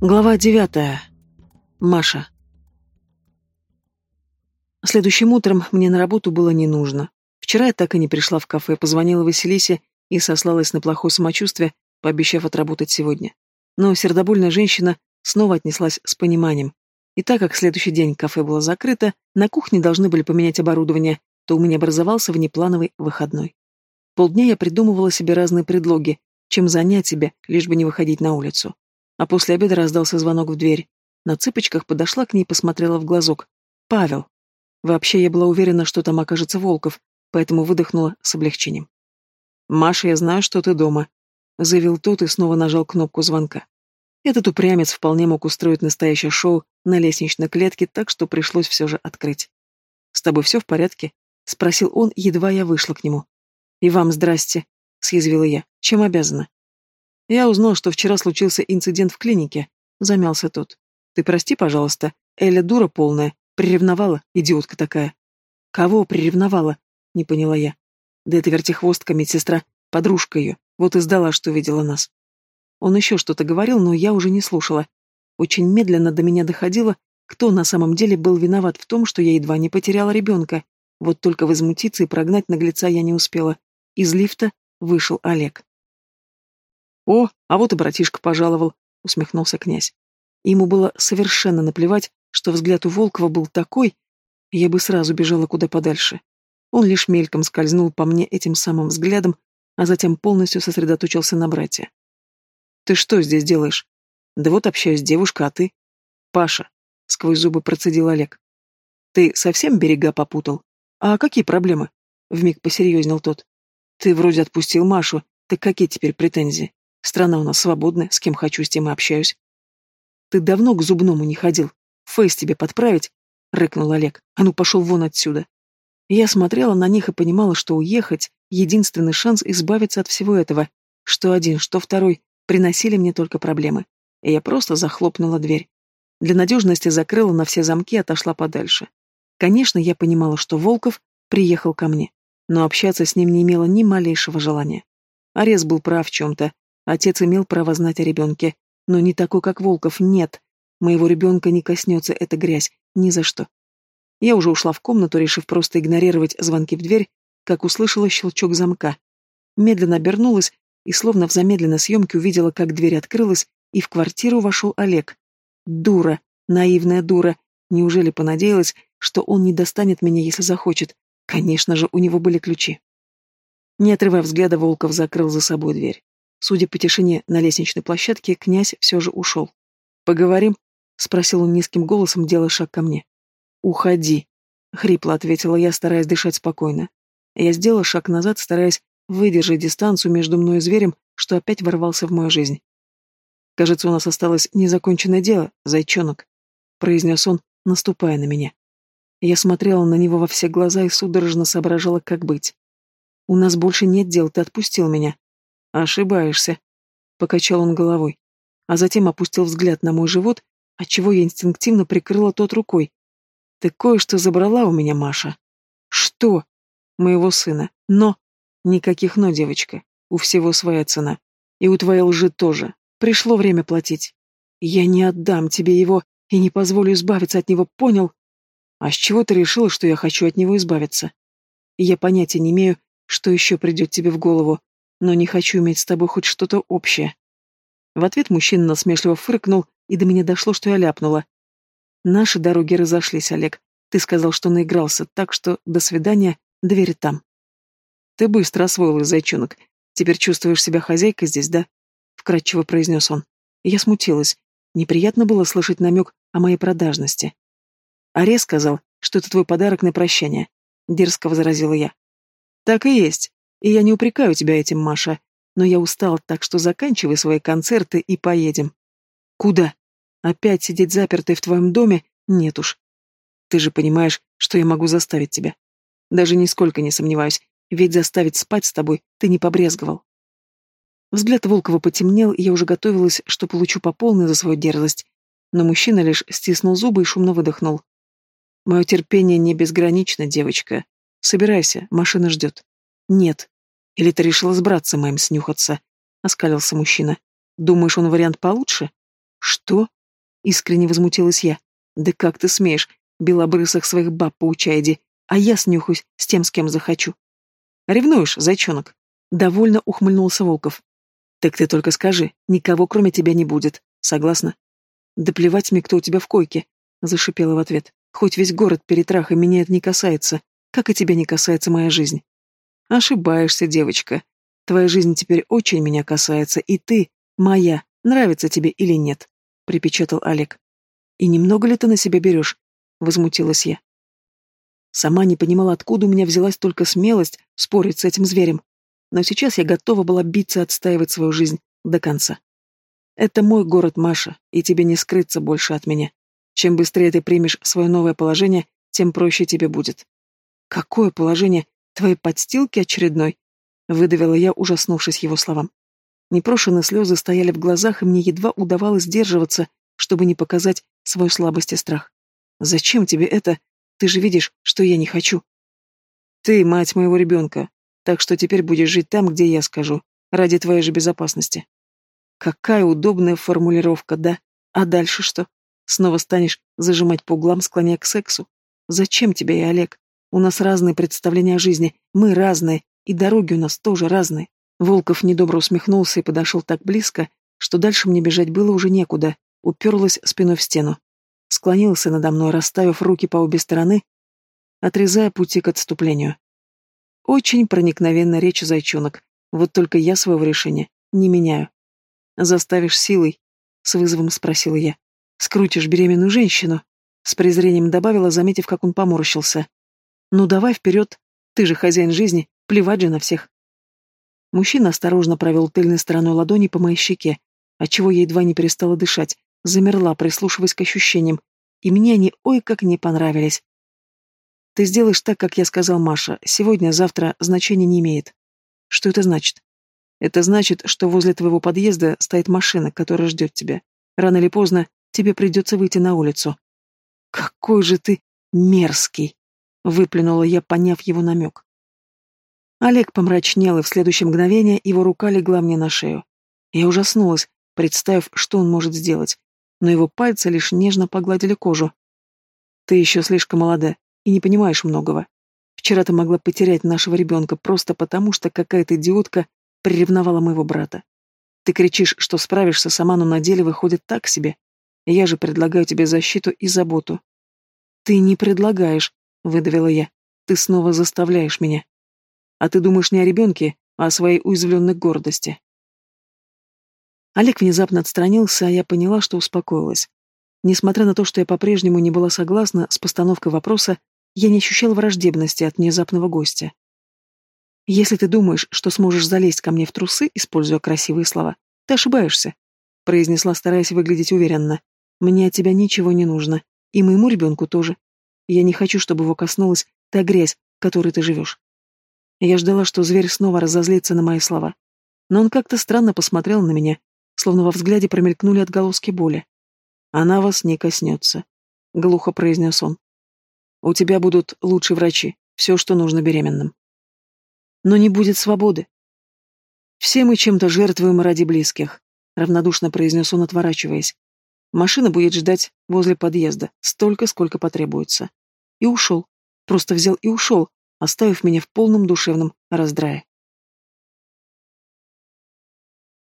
Глава девятая. Маша. Следующим утром мне на работу было не нужно. Вчера я так и не пришла в кафе, позвонила Василисе и сослалась на плохое самочувствие, пообещав отработать сегодня. Но сердобольная женщина снова отнеслась с пониманием. И так как следующий день кафе было закрыто, на кухне должны были поменять оборудование, то у меня образовался внеплановый выходной. Полдня я придумывала себе разные предлоги, чем занять себя, лишь бы не выходить на улицу. А после обеда раздался звонок в дверь. На цыпочках подошла к ней и посмотрела в глазок. «Павел». Вообще я была уверена, что там окажется Волков, поэтому выдохнула с облегчением. «Маша, я знаю, что ты дома», — заявил тот и снова нажал кнопку звонка. Этот упрямец вполне мог устроить настоящее шоу на лестничной клетке, так что пришлось все же открыть. «С тобой все в порядке?» — спросил он, едва я вышла к нему. «И вам здрасте», — съязвила я. «Чем обязана?» Я узнал, что вчера случился инцидент в клинике. Замялся тот. Ты прости, пожалуйста. Эля дура полная. Приревновала, идиотка такая. Кого приревновала? Не поняла я. Да это вертихвостка, медсестра, подружка ее. Вот и сдала, что видела нас. Он еще что-то говорил, но я уже не слушала. Очень медленно до меня доходило, кто на самом деле был виноват в том, что я едва не потеряла ребенка. Вот только возмутиться и прогнать наглеца я не успела. Из лифта вышел Олег. «О, а вот и братишка пожаловал», — усмехнулся князь. Ему было совершенно наплевать, что взгляд у Волкова был такой, я бы сразу бежала куда подальше. Он лишь мельком скользнул по мне этим самым взглядом, а затем полностью сосредоточился на брате. «Ты что здесь делаешь?» «Да вот общаюсь с девушкой, а ты?» «Паша», — сквозь зубы процедил Олег. «Ты совсем берега попутал? А какие проблемы?» — вмиг посерьезнел тот. «Ты вроде отпустил Машу, так какие теперь претензии?» Страна у нас свободная, с кем хочу, с тем и общаюсь. Ты давно к зубному не ходил. Фейс тебе подправить? Рыкнул Олег. А ну пошел вон отсюда. Я смотрела на них и понимала, что уехать — единственный шанс избавиться от всего этого. Что один, что второй приносили мне только проблемы. И я просто захлопнула дверь. Для надежности закрыла на все замки и отошла подальше. Конечно, я понимала, что Волков приехал ко мне, но общаться с ним не имела ни малейшего желания. Арес был прав в чем-то, Отец имел право знать о ребенке, но не такой, как Волков, нет. Моего ребенка не коснется эта грязь, ни за что. Я уже ушла в комнату, решив просто игнорировать звонки в дверь, как услышала щелчок замка. Медленно обернулась и, словно в замедленной съемке, увидела, как дверь открылась, и в квартиру вошел Олег. Дура, наивная дура. Неужели понадеялась, что он не достанет меня, если захочет? Конечно же, у него были ключи. Не отрывая взгляда, Волков закрыл за собой дверь. Судя по тишине на лестничной площадке, князь все же ушел. «Поговорим?» — спросил он низким голосом, делая шаг ко мне. «Уходи», — хрипло ответила я, стараясь дышать спокойно. Я сделала шаг назад, стараясь выдержать дистанцию между мной и зверем, что опять ворвался в мою жизнь. «Кажется, у нас осталось незаконченное дело, зайчонок», — произнес он, наступая на меня. Я смотрела на него во все глаза и судорожно соображала, как быть. «У нас больше нет дел, ты отпустил меня. Ошибаешься, покачал он головой, а затем опустил взгляд на мой живот, отчего я инстинктивно прикрыла тот рукой. Ты кое-что забрала у меня, Маша. Что? Моего сына. Но никаких но, девочка. У всего своя цена. И у твоей лжи тоже. Пришло время платить. Я не отдам тебе его и не позволю избавиться от него, понял? А с чего ты решила, что я хочу от него избавиться? Я понятия не имею, что еще придет тебе в голову, но не хочу иметь с тобой хоть что-то общее. В ответ мужчина насмешливо фыркнул, и до меня дошло, что я ляпнула. Наши дороги разошлись, Олег. Ты сказал, что наигрался, так что до свидания, дверь там. Ты быстро освоилась, зайчонок. Теперь чувствуешь себя хозяйкой здесь, да? Вкратчиво произнес он. Я смутилась. Неприятно было слышать намек о моей продажности. Аре сказал, что это твой подарок на прощание. Дерзко возразила я. Так и есть. И я не упрекаю тебя этим, Маша, но я устал, так что заканчивай свои концерты и поедем. Куда? Опять сидеть запертой в твоем доме? Нет уж. Ты же понимаешь, что я могу заставить тебя. Даже нисколько не сомневаюсь, ведь заставить спать с тобой ты не побрезговал. Взгляд Волкова потемнел, и я уже готовилась, что получу по полной за свою дерзость. Но мужчина лишь стиснул зубы и шумно выдохнул. Мое терпение не безгранично, девочка. Собирайся, машина ждет. «Нет. Или ты решила с братцем моим снюхаться?» — оскалился мужчина. «Думаешь, он вариант получше?» Что? Искренне возмутилась я. Да как ты смеешь, белобрысых своих баб поучайди, а я снюхаюсь с тем, с кем захочу. Ревнуешь, зайчонок? Довольно ухмыльнулся Волков. Так ты только скажи, никого кроме тебя не будет. Согласна? Да плевать мне, кто у тебя в койке, зашипела в ответ. Хоть весь город перетрах, и меня это не касается, как и тебя не касается моя жизнь. Ошибаешься, девочка. Твоя жизнь теперь очень меня касается, и ты моя, нравится тебе или нет, припечатал Олег. И немного ли ты на себя берешь? Возмутилась я. Сама не понимала, откуда у меня взялась только смелость спорить с этим зверем. Но сейчас я готова была биться отстаивать свою жизнь до конца. Это мой город, Маша, и тебе не скрыться больше от меня. Чем быстрее ты примешь свое новое положение, тем проще тебе будет. Какое положение? Твоей подстилки очередной? Выдавила я, ужаснувшись его словам. Непрошенные слезы стояли в глазах, и мне едва удавалось сдерживаться, чтобы не показать свою слабость и страх. «Зачем тебе это? Ты же видишь, что я не хочу. Ты мать моего ребенка, так что теперь будешь жить там, где я скажу, ради твоей же безопасности. Какая удобная формулировка, да? А дальше что? Снова станешь зажимать по углам, склоняя к сексу? Зачем тебе и Олег? У нас разные представления о жизни, мы разные, и дороги у нас тоже разные. Волков недобро усмехнулся и подошел так близко, что дальше мне бежать было уже некуда, уперлась спиной в стену склонился надо мной, расставив руки по обе стороны, отрезая пути к отступлению. Очень проникновенная речь, зайчонок, вот только я своего решения не меняю. «Заставишь силой?» — с вызовом спросила я. «Скрутишь беременную женщину?» — с презрением добавила, заметив, как он поморщился. «Ну давай вперед, ты же хозяин жизни, плевать же на всех». Мужчина осторожно провел тыльной стороной ладони по моей щеке, отчего я едва не перестала дышать, Замерла, прислушиваясь к ощущениям, и мне они ой как не понравились. Ты сделаешь так, как я сказал Маша. Сегодня, завтра значения не имеет. Что это значит? Это значит, что возле твоего подъезда стоит машина, которая ждет тебя. Рано или поздно тебе придется выйти на улицу. Какой же ты мерзкий! Выплюнула я, поняв его намек. Олег помрачнел, и в следующее мгновение его рука легла мне на шею. Я ужаснулась, представив, что он может сделать но его пальцы лишь нежно погладили кожу. «Ты еще слишком молода и не понимаешь многого. Вчера ты могла потерять нашего ребенка просто потому, что какая-то идиотка приревновала моего брата. Ты кричишь, что справишься сама, но на деле выходит так себе. Я же предлагаю тебе защиту и заботу». «Ты не предлагаешь», — выдавила я. «Ты снова заставляешь меня. А ты думаешь не о ребенке, а о своей уязвленной гордости. Олег внезапно отстранился, а я поняла, что успокоилась. Несмотря на то, что я по-прежнему не была согласна с постановкой вопроса, я не ощущала враждебности от внезапного гостя. «Если ты думаешь, что сможешь залезть ко мне в трусы, используя красивые слова, ты ошибаешься», — произнесла, стараясь выглядеть уверенно. «Мне от тебя ничего не нужно, и моему ребенку тоже. Я не хочу, чтобы его коснулась та грязь, в которой ты живешь». Я ждала, что зверь снова разозлится на мои слова. Но он как-то странно посмотрел на меня, словно во взгляде промелькнули отголоски боли. «Она вас не коснется», — глухо произнес он. «У тебя будут лучшие врачи, все, что нужно беременным». «Но не будет свободы». «Все мы чем-то жертвуем ради близких», — равнодушно произнес он, отворачиваясь. «Машина будет ждать возле подъезда, столько, сколько потребуется». И ушел. Просто взял и ушел, оставив меня в полном душевном раздрае.